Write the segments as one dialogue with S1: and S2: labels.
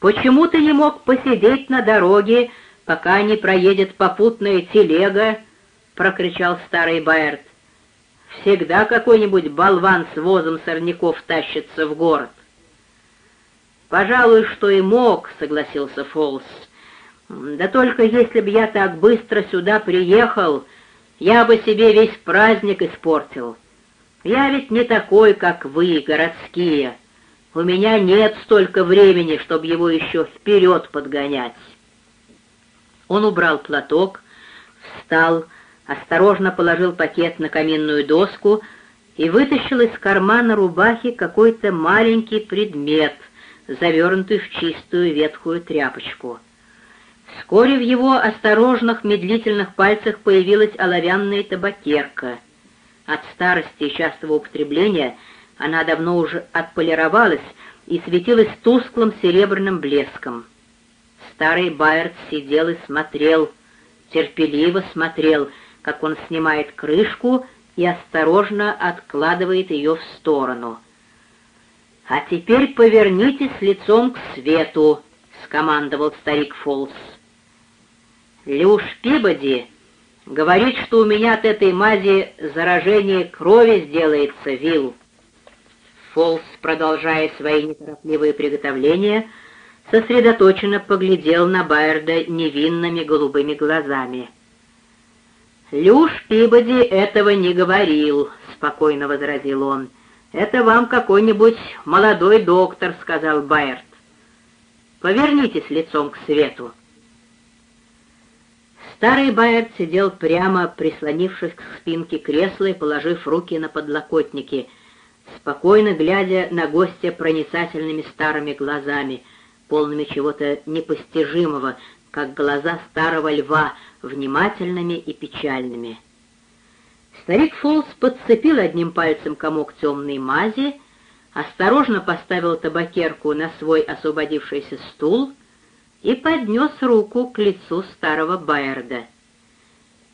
S1: Почему ты не мог посидеть на дороге, пока не проедет попутная телега?» — прокричал старый Байерт. «Всегда какой-нибудь болван с возом сорняков тащится в город». «Пожалуй, что и мог», — согласился Фолс. «Да только если б я так быстро сюда приехал, я бы себе весь праздник испортил. Я ведь не такой, как вы, городские». У меня нет столько времени, чтобы его еще вперед подгонять. Он убрал платок, встал, осторожно положил пакет на каминную доску и вытащил из кармана рубахи какой-то маленький предмет, завернутый в чистую ветхую тряпочку. Вскоре в его осторожных медлительных пальцах появилась оловянная табакерка. От старости и частого употребления — она давно уже отполировалась и светилась тусклым серебряным блеском. Старый Байерт сидел и смотрел, терпеливо смотрел, как он снимает крышку и осторожно откладывает ее в сторону. «А теперь повернитесь лицом к свету», — скомандовал старик Фолс. «Люш Пибоди говорит, что у меня от этой мази заражение крови сделается, Вилл. Фолс, продолжая свои неторопливые приготовления, сосредоточенно поглядел на Байерда невинными голубыми глазами. «Люш Пибоди этого не говорил», — спокойно возразил он. «Это вам какой-нибудь молодой доктор», — сказал Байерд. «Повернитесь лицом к свету». Старый Байерд сидел прямо, прислонившись к спинке кресла и положив руки на подлокотники — спокойно глядя на гостя проницательными старыми глазами, полными чего-то непостижимого, как глаза старого льва, внимательными и печальными. Старик Фолс подцепил одним пальцем комок темной мази, осторожно поставил табакерку на свой освободившийся стул и поднес руку к лицу старого Байерда.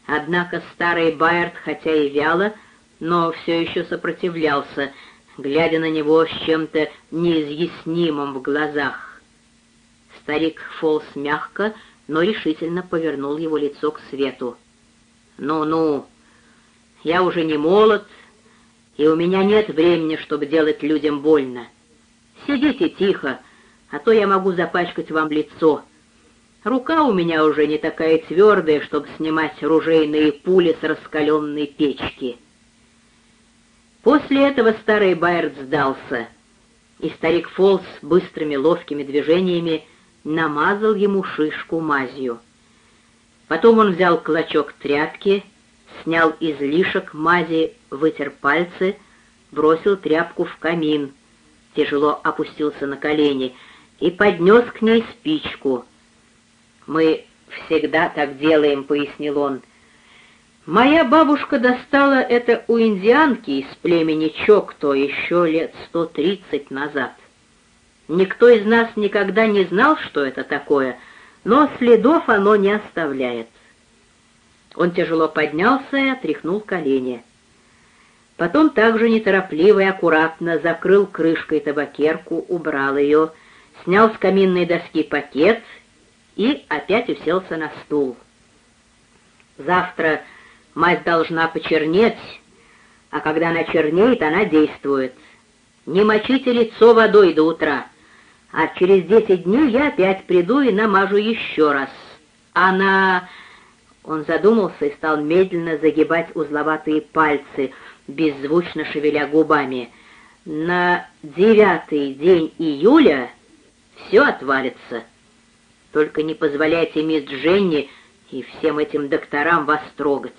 S1: Однако старый Байерд, хотя и вяло, но все еще сопротивлялся, глядя на него с чем-то неизъяснимым в глазах. Старик Фолс мягко, но решительно повернул его лицо к свету. «Ну-ну, я уже не молод, и у меня нет времени, чтобы делать людям больно. Сидите тихо, а то я могу запачкать вам лицо. Рука у меня уже не такая твердая, чтобы снимать ружейные пули с раскаленной печки». После этого старый Байерд сдался, и старик Фолс быстрыми ловкими движениями намазал ему шишку мазью. Потом он взял клочок тряпки, снял излишек мази, вытер пальцы, бросил тряпку в камин, тяжело опустился на колени и поднес к ней спичку. «Мы всегда так делаем», — пояснил он, — Моя бабушка достала это у индианки из племени Чокто еще лет сто тридцать назад. Никто из нас никогда не знал, что это такое, но следов оно не оставляет. Он тяжело поднялся и отряхнул колени. Потом также неторопливо и аккуратно закрыл крышкой табакерку, убрал ее, снял с каминной доски пакет и опять уселся на стул. Завтра Мать должна почернеть, а когда она чернеет, она действует. Не мочите лицо водой до утра, а через десять дней я опять приду и намажу еще раз. Она...» Он задумался и стал медленно загибать узловатые пальцы, беззвучно шевеля губами. «На девятый день июля все отвалится. Только не позволяйте мисс Дженни и всем этим докторам вас трогать».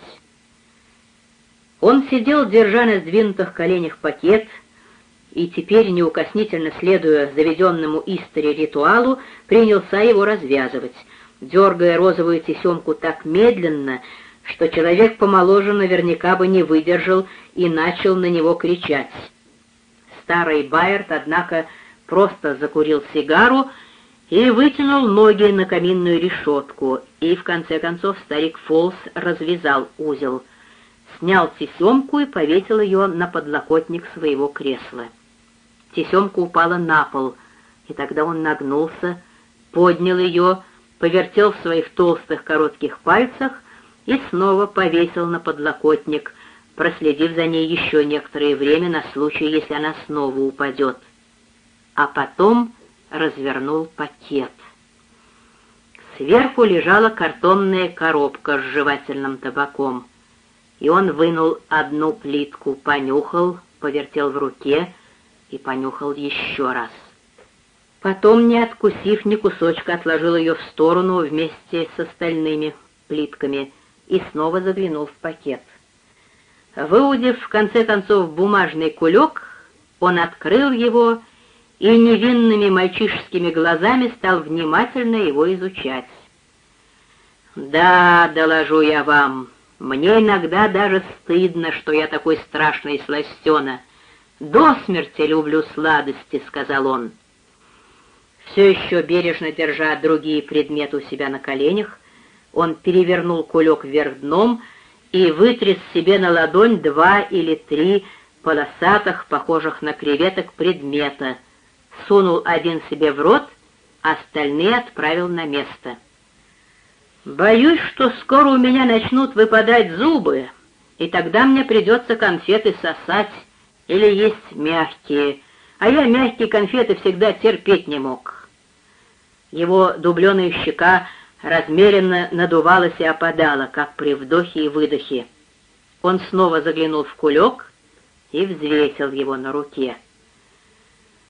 S1: Он сидел, держа на сдвинутых коленях пакет, и теперь, неукоснительно следуя заведенному истори ритуалу, принялся его развязывать, дергая розовую тесемку так медленно, что человек помоложе наверняка бы не выдержал и начал на него кричать. Старый Байерт, однако, просто закурил сигару и вытянул ноги на каминную решетку, и, в конце концов, старик Фолс развязал узел — снял тесемку и повесил ее на подлокотник своего кресла. Тесемка упала на пол, и тогда он нагнулся, поднял ее, повертел в своих толстых коротких пальцах и снова повесил на подлокотник, проследив за ней еще некоторое время на случай, если она снова упадет. А потом развернул пакет. Сверху лежала картонная коробка с жевательным табаком, и он вынул одну плитку, понюхал, повертел в руке и понюхал еще раз. Потом, не откусив ни кусочка, отложил ее в сторону вместе с остальными плитками и снова заглянул в пакет. Выудив, в конце концов, бумажный кулек, он открыл его и невинными мальчишескими глазами стал внимательно его изучать. «Да, доложу я вам, мне иногда даже стыдно, что я такой страшный сластена. До смерти люблю сладости», — сказал он. Все еще бережно держа другие предметы у себя на коленях, он перевернул кулек вверх дном и вытряс себе на ладонь два или три полосатых, похожих на креветок, предмета, сунул один себе в рот, остальные отправил на место. «Боюсь, что скоро у меня начнут выпадать зубы, и тогда мне придется конфеты сосать или есть мягкие, а я мягкие конфеты всегда терпеть не мог». Его дубленая щека размеренно надувалась и опадала, как при вдохе и выдохе. Он снова заглянул в кулек и взвесил его на руке.